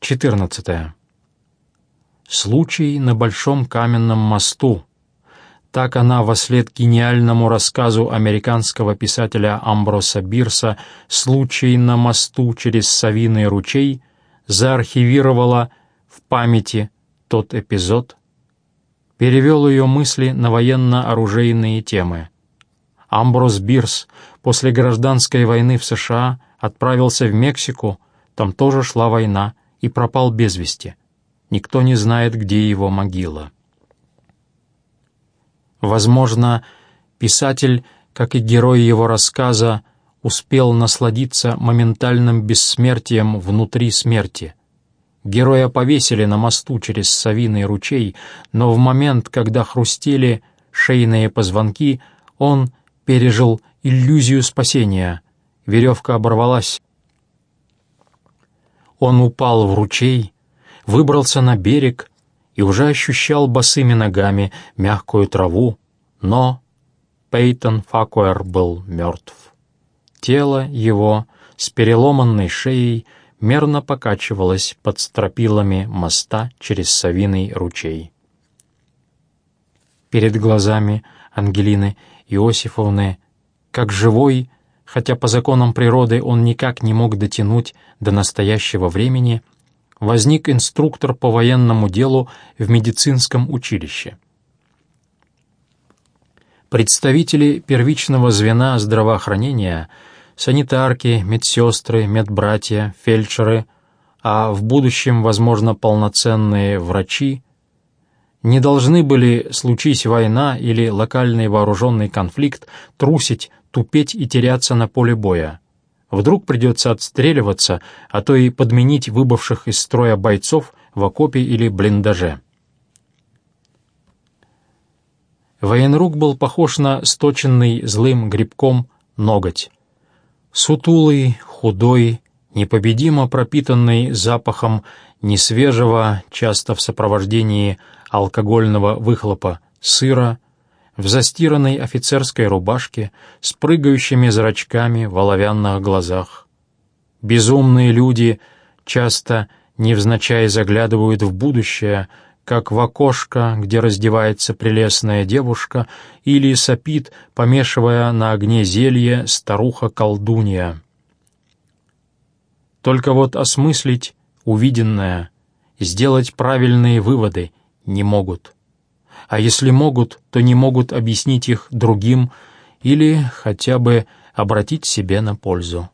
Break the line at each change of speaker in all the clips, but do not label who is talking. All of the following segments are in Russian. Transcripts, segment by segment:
14. Случай на Большом каменном мосту. Так она, вослед гениальному рассказу американского писателя Амброса Бирса «Случай на мосту через Савиный ручей» заархивировала в памяти тот эпизод, перевел ее мысли на военно-оружейные темы. Амброс Бирс после гражданской войны в США отправился в Мексику, там тоже шла война, и пропал без вести. Никто не знает, где его могила. Возможно, писатель, как и герой его рассказа, успел насладиться моментальным бессмертием внутри смерти. Героя повесили на мосту через Савиный ручей, но в момент, когда хрустели шейные позвонки, он пережил иллюзию спасения. Веревка оборвалась. Он упал в ручей, выбрался на берег и уже ощущал босыми ногами мягкую траву, но Пейтон Факуэр был мертв. Тело его с переломанной шеей мерно покачивалось под стропилами моста через Савиный ручей. Перед глазами Ангелины Иосифовны, как живой, хотя по законам природы он никак не мог дотянуть до настоящего времени, возник инструктор по военному делу в медицинском училище. Представители первичного звена здравоохранения, санитарки, медсестры, медбратья, фельдшеры, а в будущем, возможно, полноценные врачи, не должны были, случись война или локальный вооруженный конфликт, трусить, тупеть и теряться на поле боя. Вдруг придется отстреливаться, а то и подменить выбывших из строя бойцов в окопе или блиндаже. Военрук был похож на сточенный злым грибком ноготь. Сутулый, худой, непобедимо пропитанный запахом несвежего, часто в сопровождении алкогольного выхлопа, сыра, в застиранной офицерской рубашке с прыгающими зрачками в оловянных глазах. Безумные люди часто невзначай заглядывают в будущее, как в окошко, где раздевается прелестная девушка, или сопит, помешивая на огне зелье старуха-колдунья. Только вот осмыслить увиденное, сделать правильные выводы не могут а если могут, то не могут объяснить их другим или хотя бы обратить себе на пользу.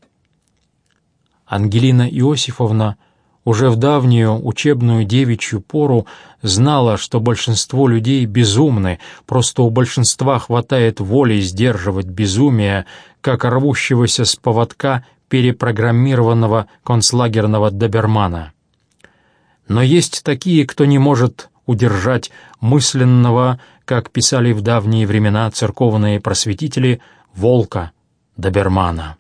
Ангелина Иосифовна уже в давнюю учебную девичью пору знала, что большинство людей безумны, просто у большинства хватает воли сдерживать безумие, как рвущегося с поводка перепрограммированного концлагерного добермана. Но есть такие, кто не может удержать мысленного, как писали в давние времена церковные просветители, волка, добермана.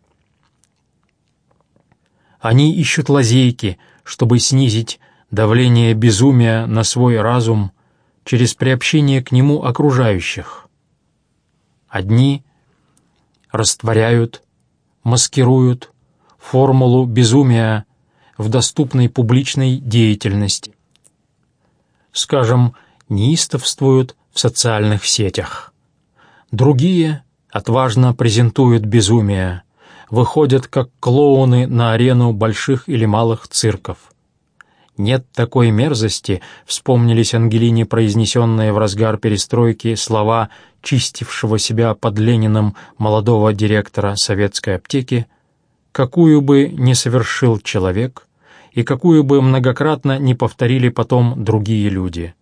Они ищут лазейки, чтобы снизить давление безумия на свой разум через приобщение к нему окружающих. Одни растворяют, маскируют формулу безумия в доступной публичной деятельности скажем, неистовствуют в социальных сетях. Другие отважно презентуют безумие, выходят как клоуны на арену больших или малых цирков. «Нет такой мерзости», — вспомнились Ангелине произнесенные в разгар перестройки слова чистившего себя под Лениным молодого директора советской аптеки, «какую бы не совершил человек, и какую бы многократно не повторили потом другие люди.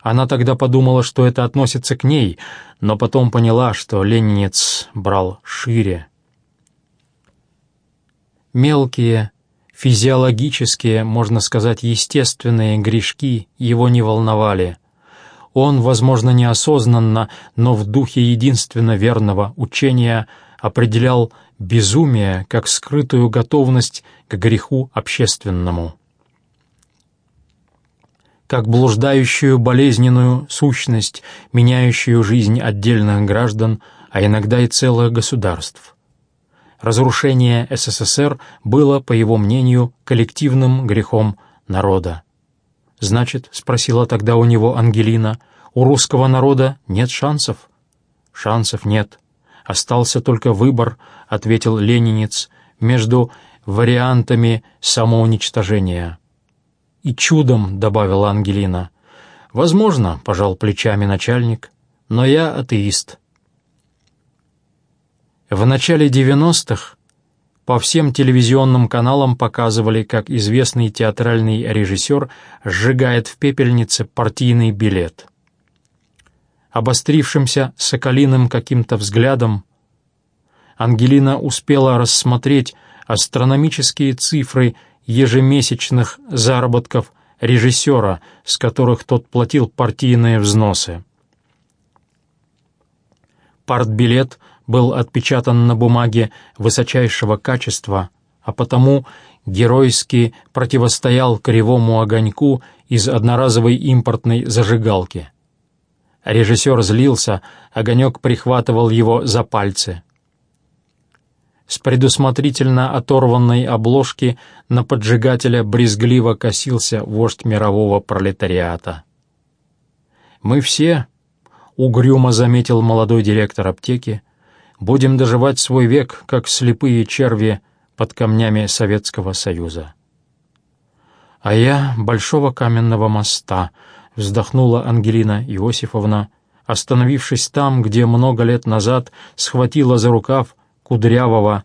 Она тогда подумала, что это относится к ней, но потом поняла, что ленинец брал шире. Мелкие, физиологические, можно сказать, естественные грешки его не волновали. Он, возможно, неосознанно, но в духе единственно верного учения определял безумие как скрытую готовность к греху общественному, как блуждающую болезненную сущность, меняющую жизнь отдельных граждан, а иногда и целых государств. Разрушение СССР было, по его мнению, коллективным грехом народа. «Значит, — спросила тогда у него Ангелина, — у русского народа нет шансов?» «Шансов нет. Остался только выбор, — ответил ленинец, — между вариантами самоуничтожения». «И чудом», — добавила Ангелина. «Возможно, — пожал плечами начальник, — но я атеист». В начале девяностых по всем телевизионным каналам показывали, как известный театральный режиссер сжигает в пепельнице партийный билет. Обострившимся соколиным каким-то взглядом Ангелина успела рассмотреть астрономические цифры ежемесячных заработков режиссера, с которых тот платил партийные взносы. Партбилет был отпечатан на бумаге высочайшего качества, а потому геройски противостоял кривому огоньку из одноразовой импортной зажигалки. Режиссер злился, огонек прихватывал его за пальцы. С предусмотрительно оторванной обложки на поджигателя брезгливо косился вождь мирового пролетариата. «Мы все», — угрюмо заметил молодой директор аптеки, будем доживать свой век, как слепые черви под камнями Советского Союза. «А я Большого каменного моста», — вздохнула Ангелина Иосифовна, остановившись там, где много лет назад схватила за рукав Кудрявого,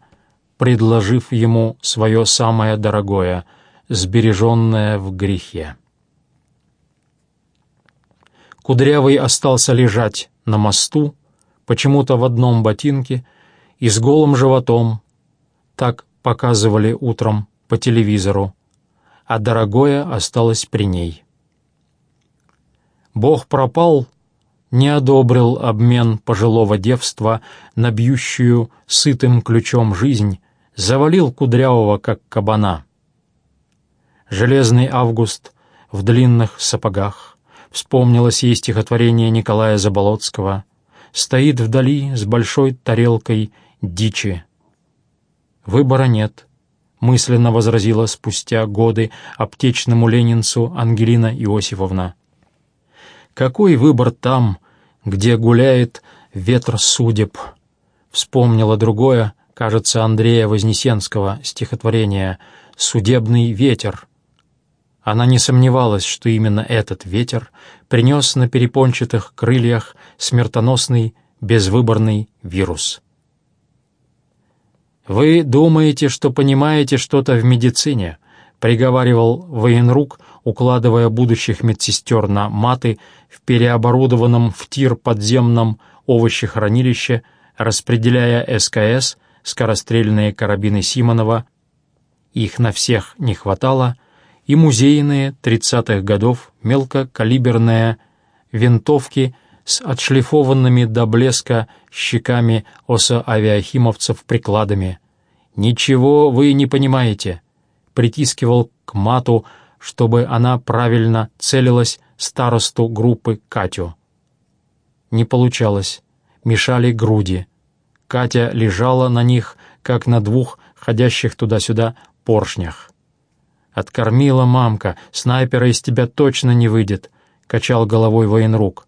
предложив ему свое самое дорогое, сбереженное в грехе. Кудрявый остался лежать на мосту, почему-то в одном ботинке и с голым животом. Так показывали утром по телевизору, а дорогое осталось при ней. Бог пропал, не одобрил обмен пожилого девства на бьющую сытым ключом жизнь, завалил кудрявого, как кабана. Железный август в длинных сапогах. Вспомнилось ей стихотворение Николая Заболоцкого — стоит вдали с большой тарелкой дичи. «Выбора нет», — мысленно возразила спустя годы аптечному ленинцу Ангелина Иосифовна. «Какой выбор там, где гуляет ветер судеб?» Вспомнила другое, кажется, Андрея Вознесенского стихотворение «Судебный ветер», она не сомневалась, что именно этот ветер принес на перепончатых крыльях смертоносный безвыборный вирус. «Вы думаете, что понимаете что-то в медицине?» — приговаривал военрук, укладывая будущих медсестер на маты в переоборудованном в тир подземном овощехранилище, распределяя СКС, скорострельные карабины Симонова. Их на всех не хватало — и музейные 30-х годов мелкокалиберные винтовки с отшлифованными до блеска щеками осо-авиахимовцев прикладами. «Ничего вы не понимаете», — притискивал к мату, чтобы она правильно целилась старосту группы Катю. Не получалось, мешали груди. Катя лежала на них, как на двух ходящих туда-сюда поршнях. «Откормила мамка, снайпера из тебя точно не выйдет», — качал головой военрук.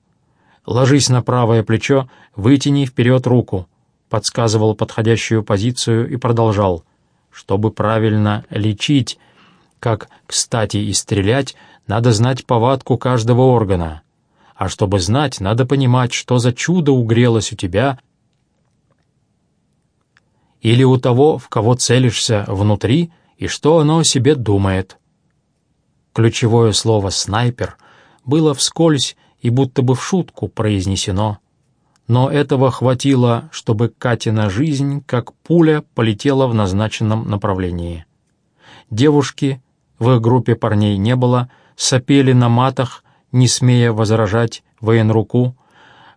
«Ложись на правое плечо, вытяни вперед руку», — подсказывал подходящую позицию и продолжал. «Чтобы правильно лечить, как, кстати, и стрелять, надо знать повадку каждого органа. А чтобы знать, надо понимать, что за чудо угрелось у тебя или у того, в кого целишься внутри, и что оно о себе думает. Ключевое слово «снайпер» было вскользь и будто бы в шутку произнесено, но этого хватило, чтобы Катина жизнь, как пуля, полетела в назначенном направлении. Девушки, в их группе парней не было, сопели на матах, не смея возражать военруку,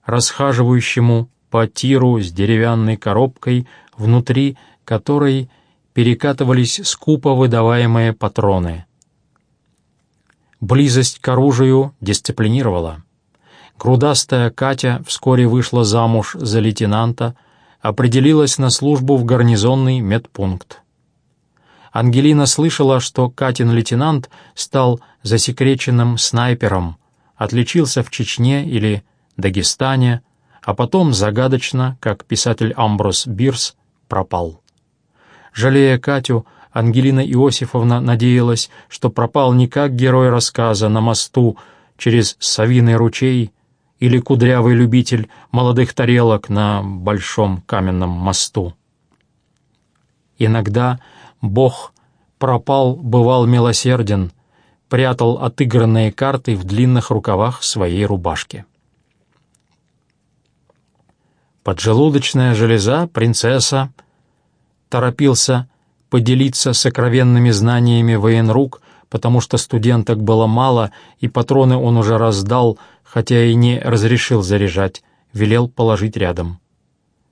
расхаживающему по тиру с деревянной коробкой, внутри которой — перекатывались скупо выдаваемые патроны. Близость к оружию дисциплинировала. Грудастая Катя вскоре вышла замуж за лейтенанта, определилась на службу в гарнизонный медпункт. Ангелина слышала, что Катин лейтенант стал засекреченным снайпером, отличился в Чечне или Дагестане, а потом загадочно, как писатель Амброс Бирс, пропал. Жалея Катю, Ангелина Иосифовна надеялась, что пропал не как герой рассказа на мосту через Савиный ручей или кудрявый любитель молодых тарелок на большом каменном мосту. Иногда Бог пропал, бывал милосерден, прятал отыгранные карты в длинных рукавах своей рубашки. Поджелудочная железа, принцесса, торопился поделиться сокровенными знаниями военрук, потому что студенток было мало, и патроны он уже раздал, хотя и не разрешил заряжать, велел положить рядом.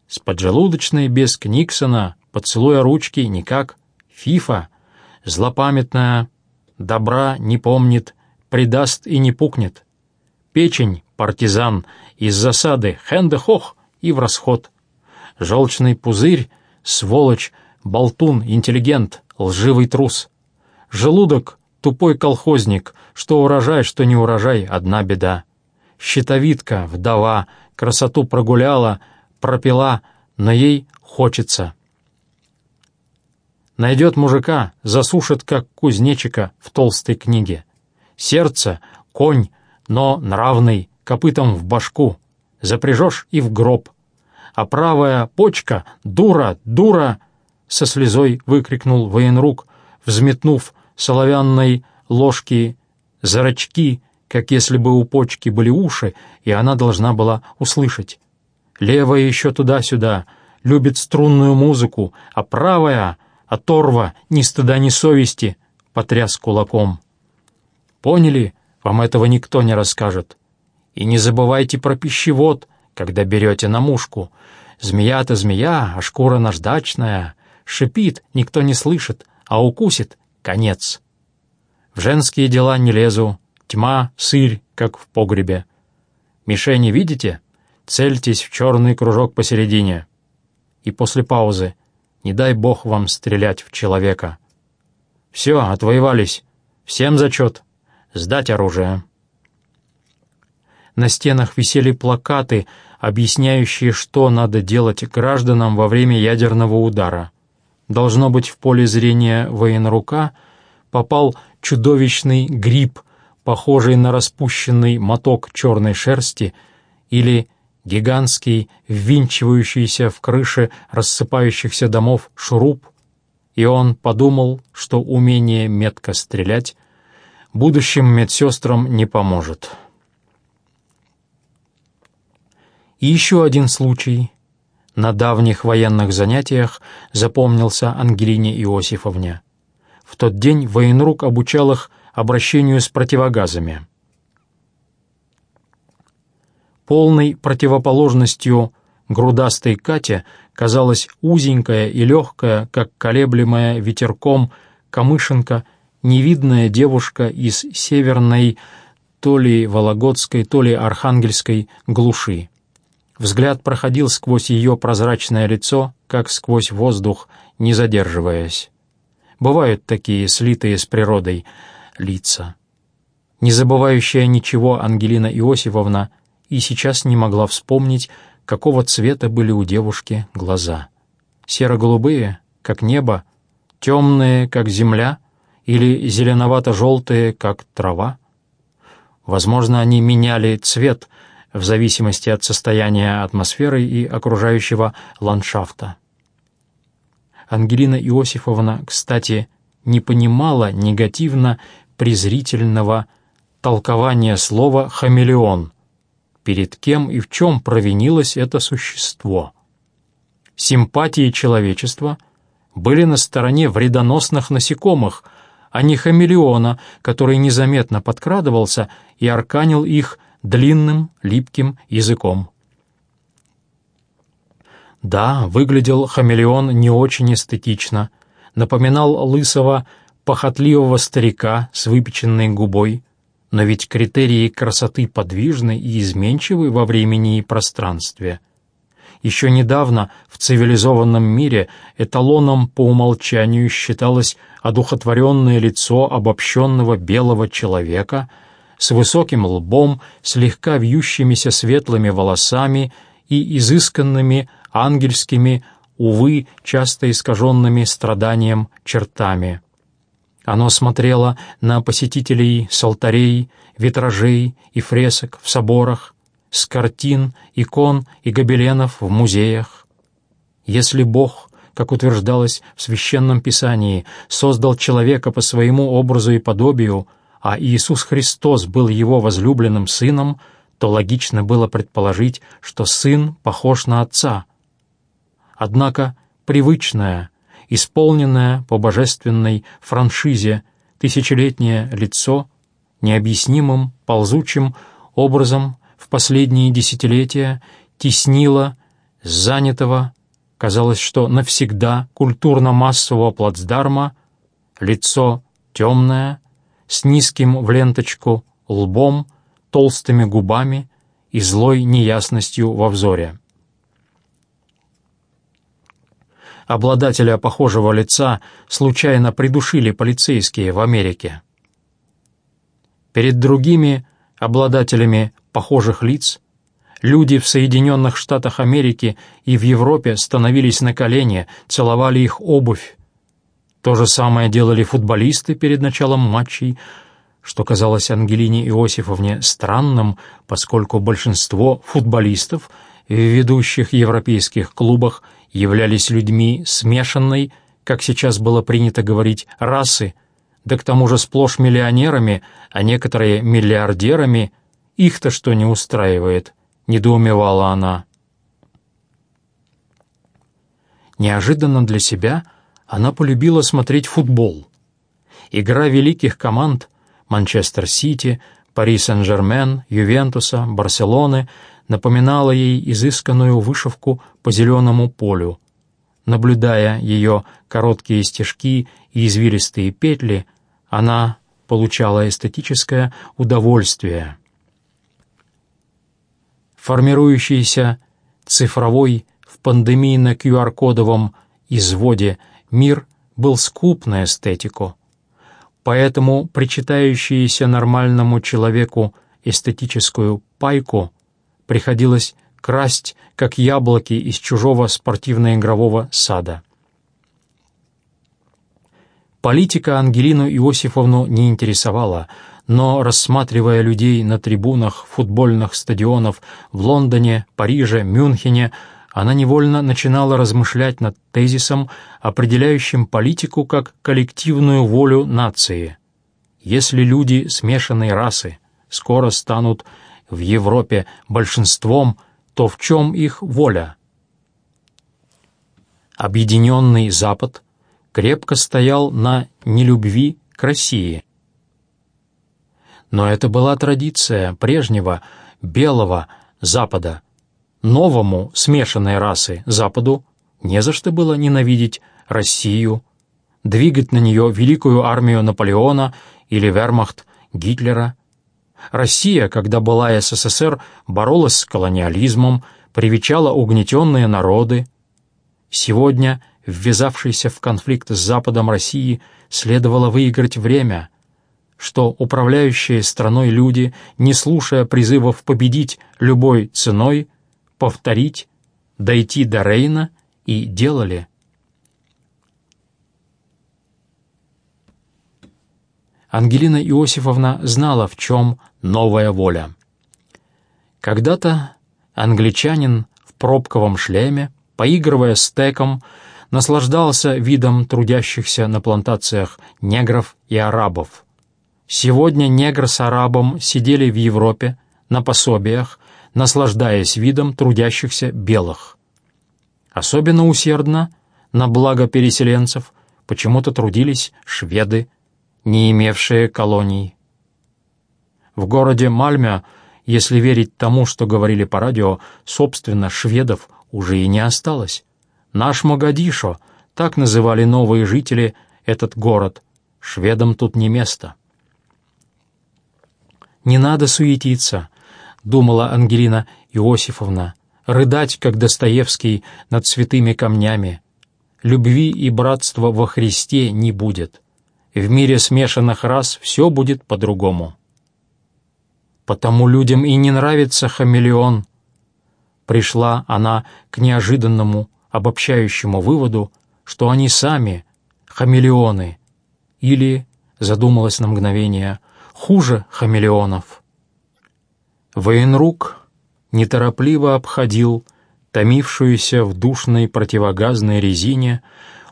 С поджелудочной без Книксона, поцелуя ручки, никак. Фифа, злопамятная, добра не помнит, предаст и не пукнет. Печень, партизан, из засады, хэнде-хох и в расход. Желчный пузырь, сволочь, болтун, интеллигент, лживый трус. Желудок — тупой колхозник, что урожай, что не урожай, одна беда. Щитовидка, вдова, красоту прогуляла, пропила, но ей хочется. Найдет мужика, засушит, как кузнечика в толстой книге. Сердце — конь, но нравный, копытом в башку. Запряжешь и в гроб. А правая почка — дура, дура — со слезой выкрикнул военрук, взметнув соловянной ложки зрачки, как если бы у почки были уши, и она должна была услышать. Левая еще туда-сюда, любит струнную музыку, а правая, оторва, ни стыда, ни совести, потряс кулаком. Поняли? Вам этого никто не расскажет. И не забывайте про пищевод, когда берете на мушку. Змея-то змея, а шкура наждачная. Шипит, никто не слышит, а укусит — конец. В женские дела не лезу, тьма, сырь, как в погребе. Мишени видите? Цельтесь в черный кружок посередине. И после паузы не дай бог вам стрелять в человека. Все, отвоевались. Всем зачет. Сдать оружие. На стенах висели плакаты, объясняющие, что надо делать гражданам во время ядерного удара. Должно быть, в поле зрения военрука попал чудовищный гриб, похожий на распущенный моток черной шерсти, или гигантский, ввинчивающийся в крыши рассыпающихся домов шуруп, и он подумал, что умение метко стрелять будущим медсестрам не поможет. И еще один случай, на давних военных занятиях запомнился Ангелине Иосифовне. В тот день военрук обучал их обращению с противогазами. Полной противоположностью грудастой Кате казалась узенькая и легкая, как колеблемая ветерком камышенка, невидная девушка из северной то ли Вологодской, то ли Архангельской глуши. Взгляд проходил сквозь ее прозрачное лицо, как сквозь воздух, не задерживаясь. Бывают такие слитые с природой лица. Не забывающая ничего Ангелина Иосифовна и сейчас не могла вспомнить, какого цвета были у девушки глаза. Серо-голубые, как небо, темные, как земля, или зеленовато-желтые, как трава. Возможно, они меняли цвет — в зависимости от состояния атмосферы и окружающего ландшафта. Ангелина Иосифовна, кстати, не понимала негативно-презрительного толкования слова «хамелеон», перед кем и в чем провинилось это существо. Симпатии человечества были на стороне вредоносных насекомых, а не хамелеона, который незаметно подкрадывался и арканил их длинным, липким языком. Да, выглядел хамелеон не очень эстетично, напоминал лысого, похотливого старика с выпеченной губой, но ведь критерии красоты подвижны и изменчивы во времени и пространстве. Еще недавно в цивилизованном мире эталоном по умолчанию считалось одухотворенное лицо обобщенного белого человека с высоким лбом, слегка вьющимися светлыми волосами и изысканными ангельскими, увы, часто искаженными страданием чертами. Оно смотрело на посетителей с алтарей, витражей и фресок в соборах, с картин, икон и гобеленов в музеях. Если Бог, как утверждалось в Священном Писании, создал человека по своему образу и подобию, а Иисус Христос был его возлюбленным сыном, то логично было предположить, что сын похож на отца. Однако привычное, исполненное по божественной франшизе тысячелетнее лицо необъяснимым, ползучим образом в последние десятилетия теснило занятого, казалось, что навсегда культурно-массового плацдарма, лицо темное, с низким в ленточку лбом, толстыми губами и злой неясностью во взоре. Обладателя похожего лица случайно придушили полицейские в Америке. Перед другими обладателями похожих лиц, люди в Соединенных Штатах Америки и в Европе становились на колени, целовали их обувь. То же самое делали футболисты перед началом матчей, что казалось Ангелине Иосифовне странным, поскольку большинство футболистов в ведущих европейских клубах являлись людьми смешанной, как сейчас было принято говорить, расы, да к тому же сплошь миллионерами, а некоторые миллиардерами, их-то что не устраивает?» — недоумевала она. Неожиданно для себя она полюбила смотреть футбол. Игра великих команд Манчестер Сити, Пари Сен-Жермен, Ювентуса, Барселоны напоминала ей изысканную вышивку по зеленому полю. Наблюдая ее короткие стежки и извилистые петли, она получала эстетическое удовольствие формирующийся цифровой в пандемийно-QR-кодовом изводе мир был скуп на эстетику, поэтому причитающиеся нормальному человеку эстетическую пайку приходилось красть, как яблоки из чужого спортивно-игрового сада. Политика Ангелину Иосифовну не интересовала, но, рассматривая людей на трибунах футбольных стадионов в Лондоне, Париже, Мюнхене, она невольно начинала размышлять над тезисом, определяющим политику как коллективную волю нации. Если люди смешанной расы скоро станут в Европе большинством, то в чем их воля? Объединенный Запад крепко стоял на нелюбви к России – но это была традиция прежнего белого Запада. Новому смешанной расы Западу не за что было ненавидеть Россию, двигать на нее великую армию Наполеона или вермахт Гитлера. Россия, когда была СССР, боролась с колониализмом, привечала угнетенные народы. Сегодня, ввязавшейся в конфликт с Западом России, следовало выиграть время — что управляющие страной люди, не слушая призывов победить любой ценой, повторить, дойти до Рейна и делали. Ангелина Иосифовна знала, в чем новая воля. Когда-то англичанин в пробковом шлеме, поигрывая стеком, наслаждался видом трудящихся на плантациях негров и арабов – Сегодня негр с арабом сидели в Европе на пособиях, наслаждаясь видом трудящихся белых. Особенно усердно, на благо переселенцев, почему-то трудились шведы, не имевшие колоний. В городе Мальме, если верить тому, что говорили по радио, собственно, шведов уже и не осталось. Наш Могадишо, так называли новые жители этот город, шведам тут не место. «Не надо суетиться», — думала Ангелина Иосифовна, рыдать, как Достоевский, над святыми камнями. Любви и братства во Христе не будет. В мире смешанных рас все будет по-другому. Потому людям и не нравится хамелеон. Пришла она к неожиданному, обобщающему выводу, что они сами хамелеоны, или, задумалась на мгновение, хуже хамелеонов. Военрук неторопливо обходил томившуюся в душной противогазной резине,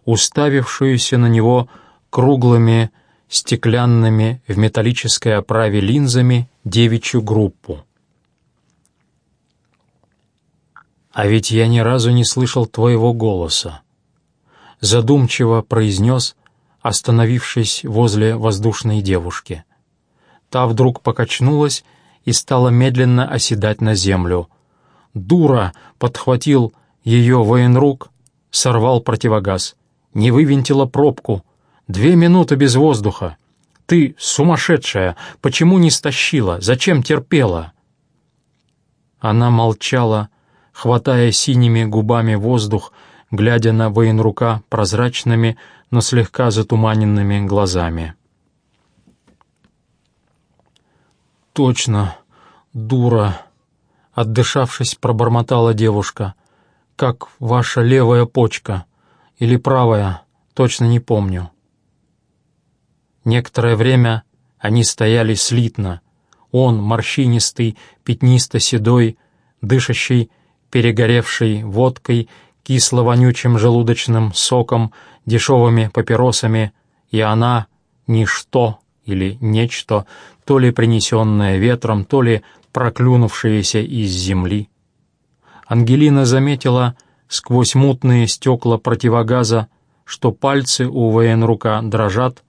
уставившуюся на него круглыми стеклянными в металлической оправе линзами девичью группу. «А ведь я ни разу не слышал твоего голоса», — задумчиво произнес, остановившись возле воздушной девушки. Та вдруг покачнулась и стала медленно оседать на землю. «Дура!» — подхватил ее военрук, сорвал противогаз. «Не вывинтила пробку, Две минуты без воздуха. Ты сумасшедшая! Почему не стащила? Зачем терпела?» Она молчала, хватая синими губами воздух, глядя на военрука прозрачными, но слегка затуманенными глазами. «Точно, дура!» — отдышавшись, пробормотала девушка. «Как ваша левая почка. Или правая, точно не помню». Некоторое время они стояли слитно. Он, морщинистый, пятнисто-седой, дышащий, перегоревший водкой, кисло-вонючим желудочным соком, дешевыми папиросами, и она — ничто или нечто, то ли принесенное ветром, то ли проклюнувшееся из земли. Ангелина заметила сквозь мутные стекла противогаза, что пальцы у военрука дрожат,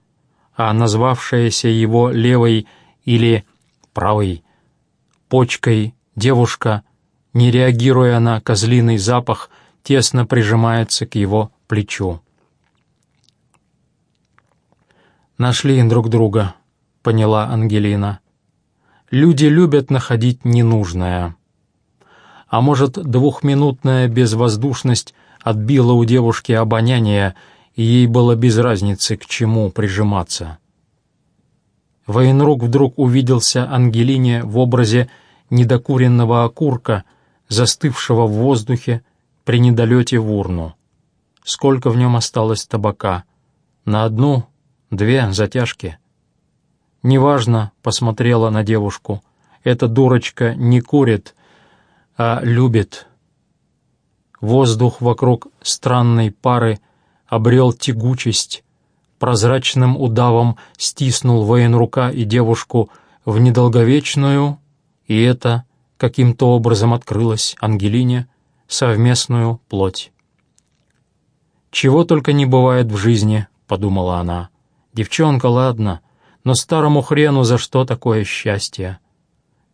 а назвавшаяся его левой или правой почкой девушка, не реагируя на козлиный запах, тесно прижимается к его плечу. «Нашли друг друга», — поняла Ангелина. «Люди любят находить ненужное». А может, двухминутная безвоздушность отбила у девушки обоняние, и ей было без разницы, к чему прижиматься. Военрук вдруг увиделся Ангелине в образе недокуренного окурка, застывшего в воздухе при недолете в урну. Сколько в нем осталось табака? На одну, две затяжки. «Неважно», — посмотрела на девушку, — «эта дурочка не курит, а любит». Воздух вокруг странной пары обрел тягучесть, прозрачным удавом стиснул военрука и девушку в недолговечную, и это каким-то образом открылось Ангелине совместную плоть. «Чего только не бывает в жизни», — подумала она. «Девчонка, ладно, но старому хрену за что такое счастье?»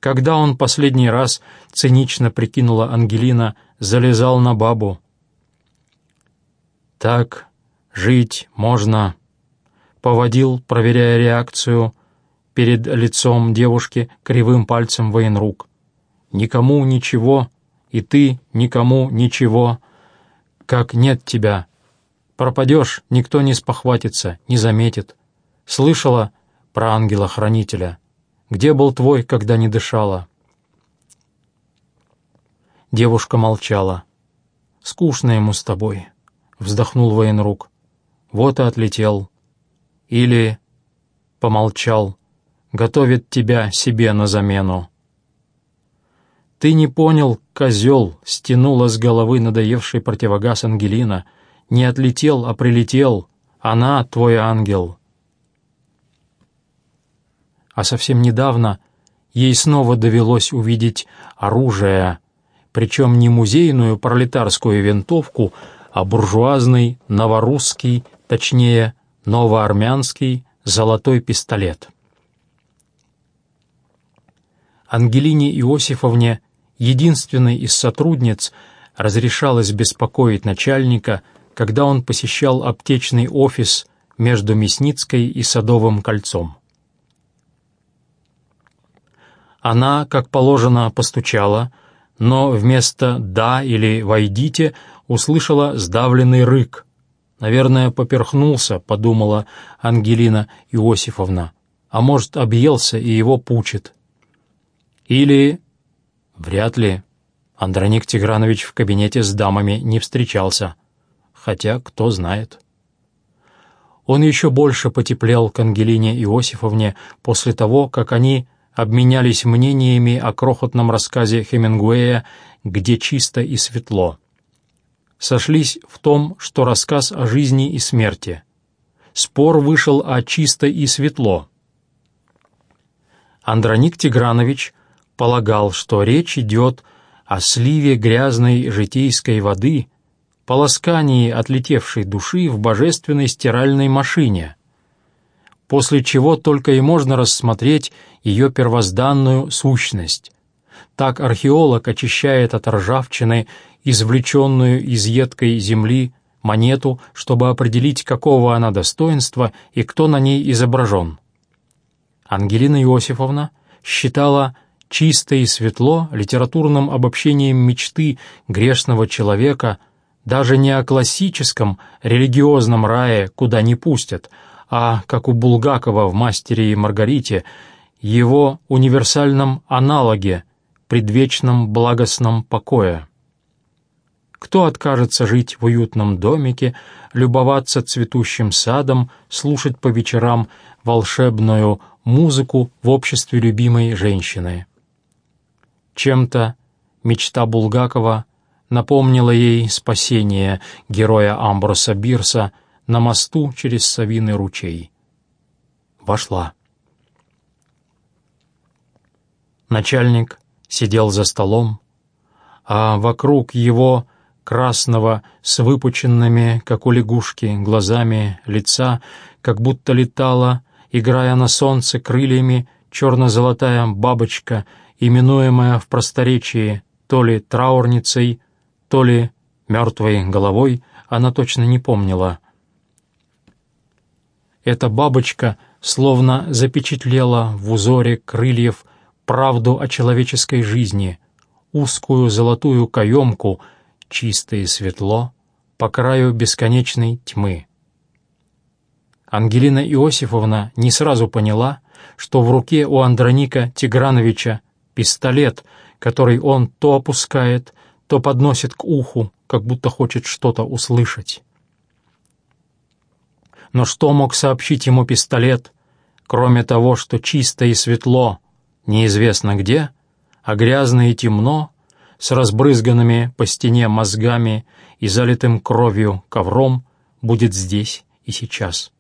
Когда он последний раз, цинично прикинула Ангелина, залезал на бабу, так жить можно. Поводил, проверяя реакцию, перед лицом девушки кривым пальцем военрук. Никому ничего, и ты никому ничего. Как нет тебя. Пропадешь, никто не спохватится, не заметит. Слышала про ангела-хранителя? Где был твой, когда не дышала?» Девушка молчала. «Скучно ему с тобой». — вздохнул военрук. «Вот и отлетел. Или...» — помолчал. «Готовит тебя себе на замену». «Ты не понял, козел!» — стянула с головы надоевший противогаз Ангелина. «Не отлетел, а прилетел. Она твой ангел». А совсем недавно ей снова довелось увидеть оружие, причем не музейную пролетарскую винтовку, а буржуазный, новорусский, точнее, новоармянский золотой пистолет. Ангелине Иосифовне, единственной из сотрудниц, разрешалось беспокоить начальника, когда он посещал аптечный офис между Мясницкой и Садовым кольцом. Она, как положено, постучала, но вместо «да» или «войдите» услышала сдавленный рык. «Наверное, поперхнулся», — подумала Ангелина Иосифовна, «а может, объелся и его пучит». Или... Вряд ли. Андроник Тигранович в кабинете с дамами не встречался. Хотя, кто знает. Он еще больше потеплел к Ангелине Иосифовне после того, как они обменялись мнениями о крохотном рассказе Хемингуэя «Где чисто и светло». Сошлись в том, что рассказ о жизни и смерти. Спор вышел о «чисто и светло». Андроник Тигранович полагал, что речь идет о сливе грязной житейской воды, полоскании отлетевшей души в божественной стиральной машине, после чего только и можно рассмотреть ее первозданную сущность. Так археолог очищает от ржавчины, извлеченную из едкой земли, монету, чтобы определить, какого она достоинства и кто на ней изображен. Ангелина Иосифовна считала чисто и светло литературным обобщением мечты грешного человека даже не о классическом религиозном рае, куда не пустят, а, как у Булгакова в «Мастере и Маргарите», его универсальном аналоге, предвечном благостном покое. Кто откажется жить в уютном домике, любоваться цветущим садом, слушать по вечерам волшебную музыку в обществе любимой женщины? Чем-то мечта Булгакова напомнила ей спасение героя Амброса Бирса на мосту через Савиный ручей. Вошла. Начальник сидел за столом, а вокруг его красного с выпученными, как у лягушки, глазами лица, как будто летала, играя на солнце крыльями, черно-золотая бабочка — именуемая в просторечии то ли траурницей, то ли мертвой головой, она точно не помнила. Эта бабочка словно запечатлела в узоре крыльев правду о человеческой жизни, узкую золотую каемку, чисто и светло, по краю бесконечной тьмы. Ангелина Иосифовна не сразу поняла, что в руке у Андроника Тиграновича пистолет, который он то опускает, то подносит к уху, как будто хочет что-то услышать. Но что мог сообщить ему пистолет, кроме того, что чисто и светло, неизвестно где, а грязно и темно, с разбрызганными по стене мозгами и залитым кровью ковром, будет здесь и сейчас.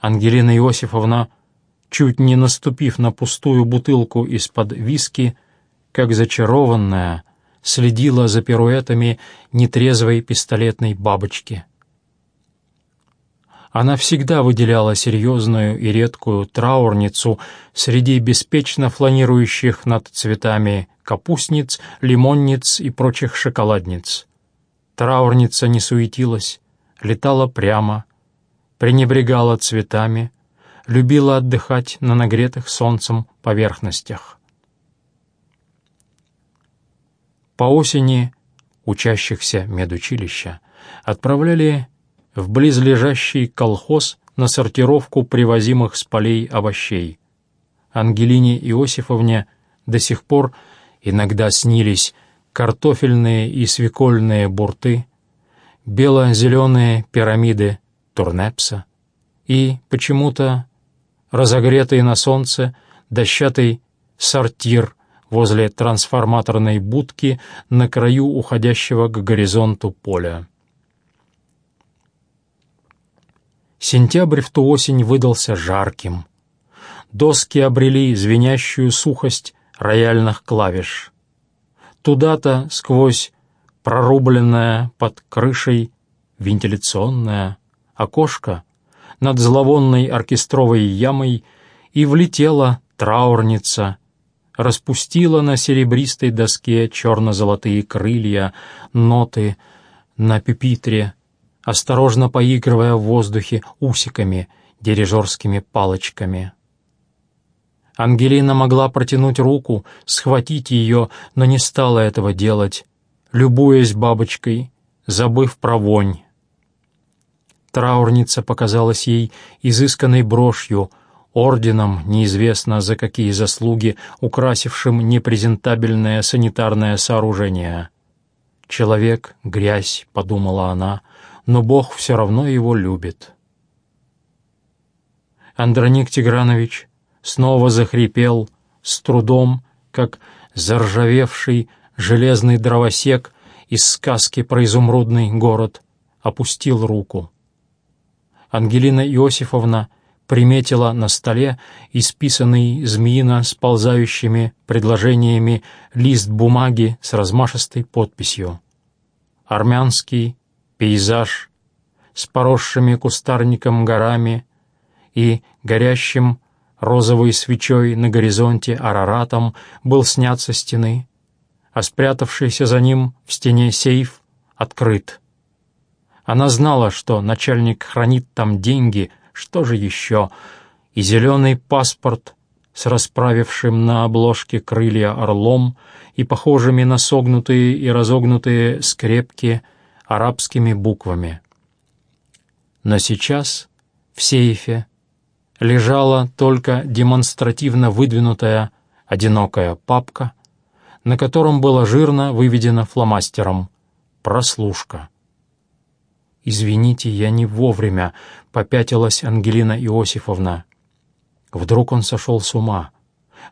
Ангелина Иосифовна чуть не наступив на пустую бутылку из-под виски, как зачарованная, следила за пируэтами нетрезвой пистолетной бабочки. Она всегда выделяла серьезную и редкую траурницу среди беспечно фланирующих над цветами капустниц, лимонниц и прочих шоколадниц. Траурница не суетилась, летала прямо, пренебрегала цветами, любила отдыхать на нагретых солнцем поверхностях. По осени учащихся медучилища отправляли в близлежащий колхоз на сортировку привозимых с полей овощей. Ангелине Иосифовне до сих пор иногда снились картофельные и свекольные бурты, бело-зеленые пирамиды турнепса и почему-то разогретый на солнце дощатый сортир возле трансформаторной будки на краю уходящего к горизонту поля. Сентябрь в ту осень выдался жарким. Доски обрели звенящую сухость рояльных клавиш. Туда-то сквозь прорубленное под крышей вентиляционное окошко над зловонной оркестровой ямой и влетела траурница, распустила на серебристой доске черно-золотые крылья, ноты на пюпитре, осторожно поигрывая в воздухе усиками, дирижерскими палочками. Ангелина могла протянуть руку, схватить ее, но не стала этого делать, любуясь бабочкой, забыв про вонь. Траурница показалась ей изысканной брошью, орденом, неизвестно за какие заслуги, украсившим непрезентабельное санитарное сооружение. «Человек — грязь», — подумала она, — «но Бог все равно его любит». Андроник Тигранович снова захрипел, с трудом, как заржавевший железный дровосек из сказки про изумрудный город, опустил руку. Ангелина Иосифовна приметила на столе исписанный змеино сползающими предложениями лист бумаги с размашистой подписью. Армянский пейзаж с поросшими кустарником горами и горящим розовой свечой на горизонте Араратом был снят со стены, а спрятавшийся за ним в стене сейф открыт. Она знала, что начальник хранит там деньги, что же еще, и зеленый паспорт с расправившим на обложке крылья орлом и похожими на согнутые и разогнутые скрепки арабскими буквами. Но сейчас в сейфе лежала только демонстративно выдвинутая одинокая папка, на котором было жирно выведено фломастером «Прослушка». «Извините, я не вовремя», — попятилась Ангелина Иосифовна. Вдруг он сошел с ума.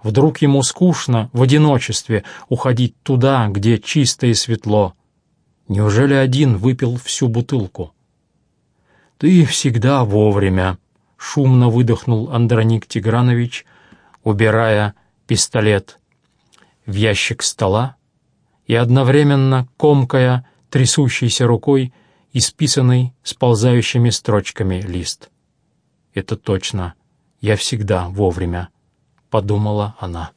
Вдруг ему скучно в одиночестве уходить туда, где чисто и светло. Неужели один выпил всю бутылку? «Ты всегда вовремя», — шумно выдохнул Андроник Тигранович, убирая пистолет в ящик стола и одновременно комкая трясущейся рукой исписанный сползающими строчками лист. «Это точно, я всегда вовремя», — подумала она.